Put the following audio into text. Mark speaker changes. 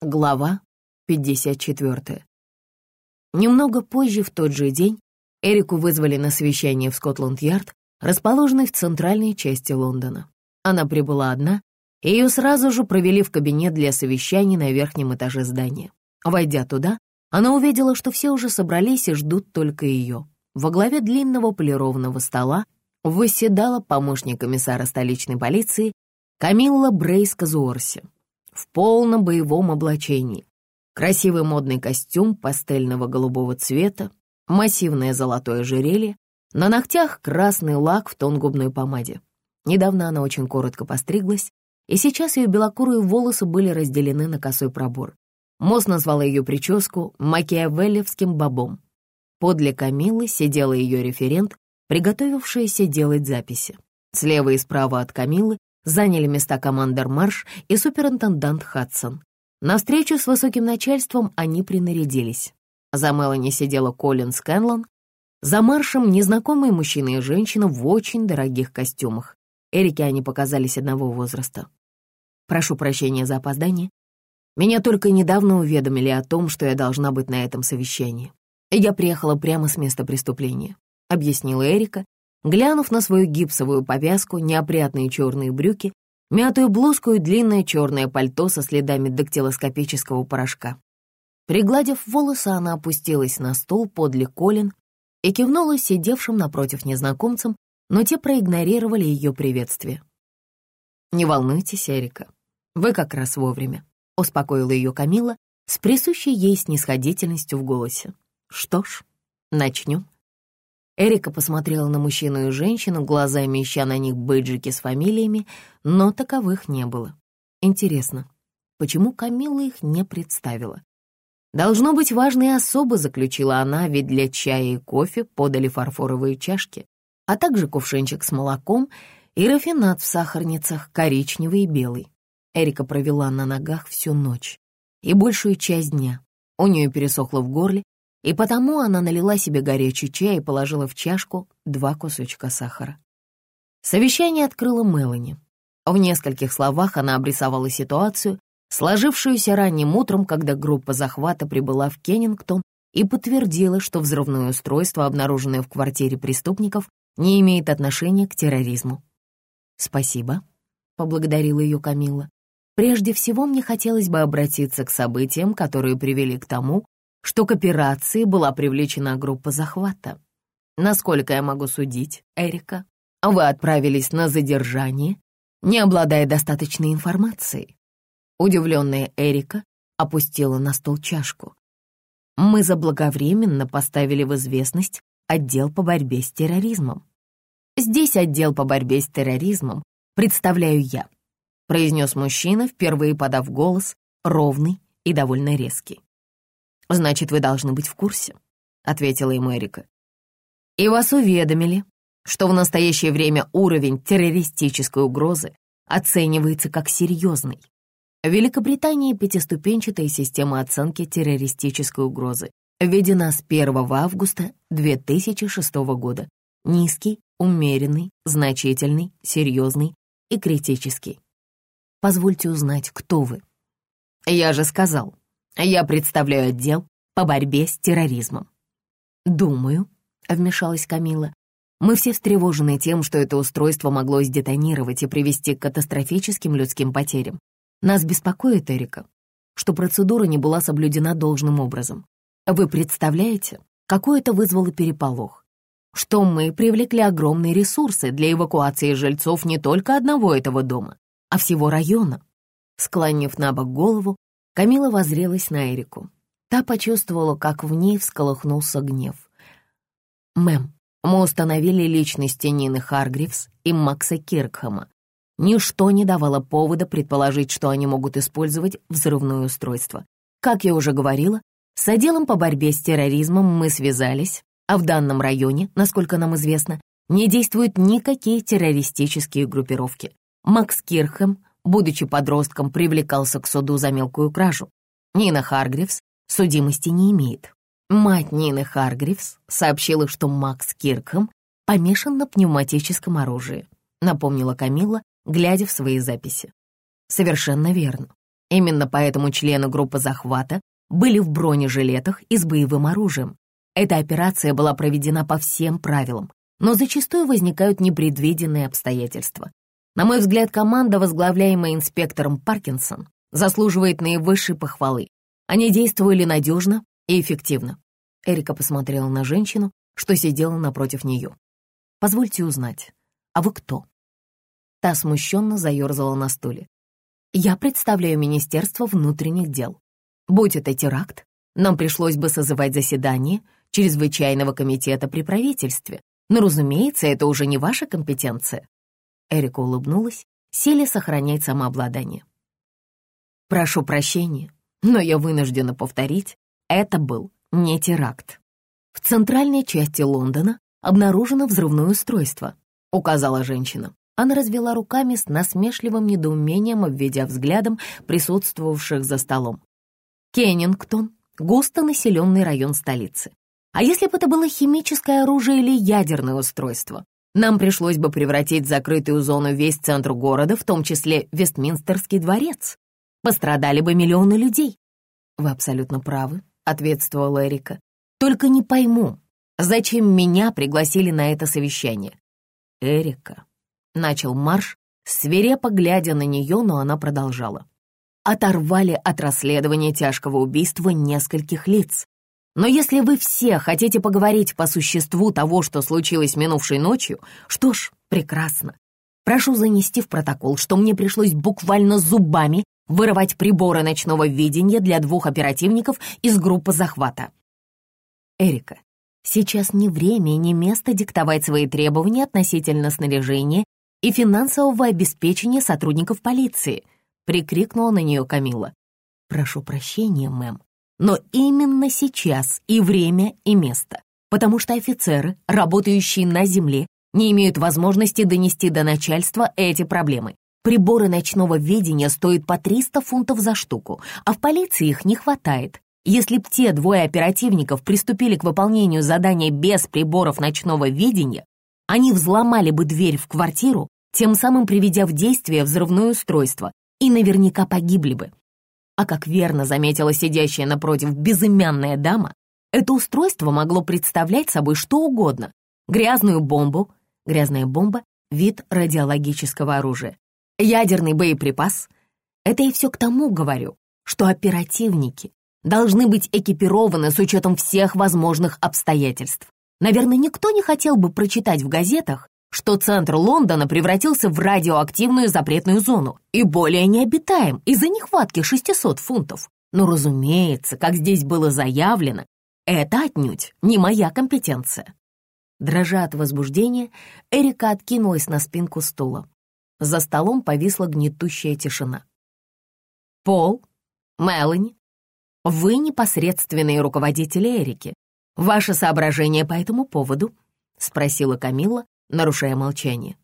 Speaker 1: Глава 54. Немного позже, в тот же день, Эрику вызвали на совещание в Скотланд-Ярд, расположенный в центральной части Лондона. Она прибыла одна, и ее сразу же провели в кабинет для совещаний на верхнем этаже здания. Войдя туда, она увидела, что все уже собрались и ждут только ее. Во главе длинного полированного стола восседала помощник комиссара столичной полиции Камилла Брейс-Казуорси в полном боевом облачении. Красивый модный костюм пастельного голубого цвета, массивное золотое ожерелье, на ногтях красный лак в тон губной помаде. Недавно она очень коротко постриглась, и сейчас ее белокурые волосы были разделены на косой пробор. Мосс назвала ее прическу макиавеллевским бобом. Подле Камилы сидела ее референт, приготовившаяся делать записи. Слева и справа от Камилы заняли места командор Марш и суперинтендант Хадсон. На встречу с высоким начальством они принарядились. За Мелани сидела Колин Скэнлон, за Маршем незнакомые мужчина и женщина в очень дорогих костюмах. Эрике они показались одного возраста. Прошу прощения за опоздание. Меня только недавно уведомили о том, что я должна быть на этом совещании. Я приехала прямо с места преступления, объяснила Эрика, глянув на свою гипсовую повязку, неопрятные черные брюки, мятую блузку и длинное черное пальто со следами дактилоскопического порошка. Пригладив волосы, она опустилась на стул подле Колин и кивнула сидевшим напротив незнакомцам, но те проигнорировали ее приветствие. «Не волнуйтесь, Эрика, вы как раз вовремя», — успокоила ее Камила с присущей ей снисходительностью в голосе. «Что ж, начнем». Эрика посмотрела на мужчину и женщину, глазами ища на них бейджики с фамилиями, но таковых не было. Интересно, почему Камила их не представила? Должно быть, важные особы, заключила она, ведь для чая и кофе подали фарфоровые чашки, а также кувшинчик с молоком и рафинат в сахарницах, коричневый и белый. Эрика провела на ногах всю ночь и большую часть дня. У нее пересохло в горле, и потому она налила себе горячий чай и положила в чашку два кусочка сахара. Совещание открыла Мелани. В нескольких словах она обрисовала ситуацию, сложившуюся ранним утром, когда группа захвата прибыла в Кеннингтон и подтвердила, что взрывное устройство, обнаруженное в квартире преступников, не имеет отношения к терроризму. «Спасибо», — поблагодарила ее Камила. «Прежде всего мне хотелось бы обратиться к событиям, которые привели к тому, что к операции была привлечена группа захвата. Насколько я могу судить, Эрика, вы отправились на задержание, не обладая достаточной информацией. Удивленная Эрика опустила на стол чашку. Мы заблаговременно поставили в известность отдел по борьбе с терроризмом. Здесь отдел по борьбе с терроризмом представляю я, произнес мужчина, впервые подав голос, ровный и довольно резкий. «Значит, вы должны быть в курсе», — ответила ему Эрика. «И вас уведомили, что в настоящее время уровень террористической угрозы оценивается как серьезный. В Великобритании пятиступенчатая система оценки террористической угрозы введена с 1 августа 2006 года. Низкий, умеренный, значительный, серьезный и критический. Позвольте узнать, кто вы. Я же сказал, я представляю отдел по борьбе с терроризмом». «Думаю», — вмешалась Камила, «мы все встревожены тем, что это устройство могло сдетонировать и привести к катастрофическим людским потерям. Нас беспокоит, Эрика, что процедура не была соблюдена должным образом. Вы представляете, какой это вызвало переполох? Что мы привлекли огромные ресурсы для эвакуации жильцов не только одного этого дома, а всего района. Склонив на бок голову, Камила возрелась на Эрику. Та почувствовала, как в ней всколыхнулся гнев. «Мэм, мы установили личности Нины Харгривс и Макса Киркхэма. Ничто не давало повода предположить, что они могут использовать взрывное устройство. Как я уже говорила, с отделом по борьбе с терроризмом мы связались, а в данном районе, насколько нам известно, не действуют никакие террористические группировки. Макс Кирхэм будучи подростком, привлекался к суду за мелкую кражу. Нина Харгривс судимости не имеет. Мать Нины Харгривс сообщила, что Макс Киркхэм помешан на пневматическом оружии, напомнила Камила, глядя в свои записи. Совершенно верно. Именно поэтому члены группы захвата были в бронежилетах и с боевым оружием. Эта операция была проведена по всем правилам, но зачастую возникают непредвиденные обстоятельства. На мой взгляд, команда, возглавляемая инспектором Паркинсон, заслуживает наивысшей похвалы. Они действовали надежно и эффективно. Эрика посмотрела на женщину, что сидела напротив нее. «Позвольте узнать, а вы кто?» Та смущенно заерзала на стуле. «Я представляю Министерство внутренних дел. Будь это теракт, нам пришлось бы созывать заседание чрезвычайного комитета при правительстве. Но, разумеется, это уже не ваша компетенция». Эрика улыбнулась, сели сохранять самообладание. «Прошу прощения, но я вынуждена повторить, это был не теракт. В центральной части Лондона обнаружено взрывное устройство», — указала женщина. Она развела руками с насмешливым недоумением, обведя взглядом присутствовавших за столом. Кеннингтон — густонаселенный район столицы. А если бы это было химическое оружие или ядерное устройство? Нам пришлось бы превратить закрытую зону весь центр города, в том числе Вестминстерский дворец. Пострадали бы миллионы людей. Вы абсолютно правы, ответствовала Эрика. Только не пойму, зачем меня пригласили на это совещание? Эрика, начал Марш, свирепо глядя на нее, но она продолжала. Оторвали от расследования тяжкого убийства нескольких лиц. Но если вы все хотите поговорить по существу того, что случилось минувшей ночью, что ж, прекрасно. Прошу занести в протокол, что мне пришлось буквально зубами вырывать приборы ночного видения для двух оперативников из группы захвата. Эрика, сейчас не время и не место диктовать свои требования относительно снаряжения и финансового обеспечения сотрудников полиции, прикрикнула на нее Камила. Прошу прощения, мэм, но именно сейчас и время, и место, потому что офицеры, работающие на земле, не имеют возможности донести до начальства эти проблемы. Приборы ночного видения стоят по 300 фунтов за штуку, а в полиции их не хватает. Если б те двое оперативников приступили к выполнению задания без приборов ночного видения, они взломали бы дверь в квартиру, тем самым приведя в действие взрывное устройство, и наверняка погибли бы. А как верно заметила сидящая напротив безымянная дама, это устройство могло представлять собой что угодно. Грязную бомбу, грязная бомба — вид радиологического оружия, ядерный боеприпас. Это и все к тому говорю, что оперативники должны быть экипированы с учетом всех возможных обстоятельств. Наверное, никто не хотел бы прочитать в газетах, что центр Лондона превратился в радиоактивную запретную зону и более необитаем из-за нехватки 600 фунтов. Но, разумеется, как здесь было заявлено, это отнюдь не моя компетенция. Дрожа от возбуждения, Эрика откинулась на спинку стула. За столом повисла гнетущая тишина. «Пол, Мелани, вы непосредственные руководители Эрики. Ваши соображения по этому поводу?» — спросила Камила, нарушая молчание.